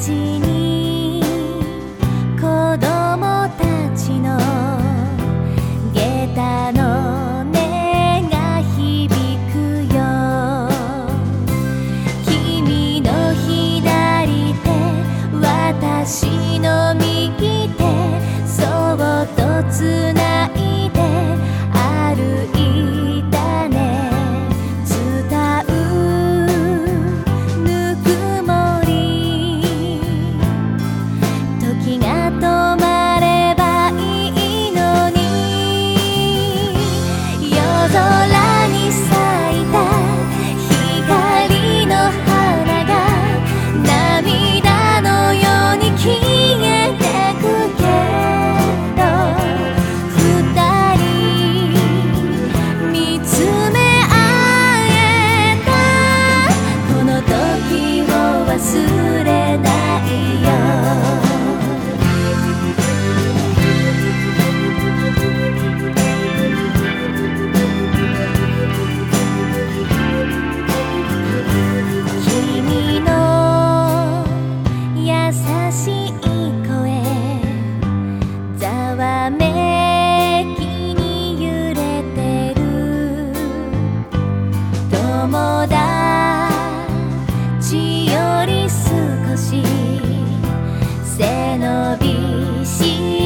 ちに子供たちの下駄の音が響くよ君の左手私の忘れびしい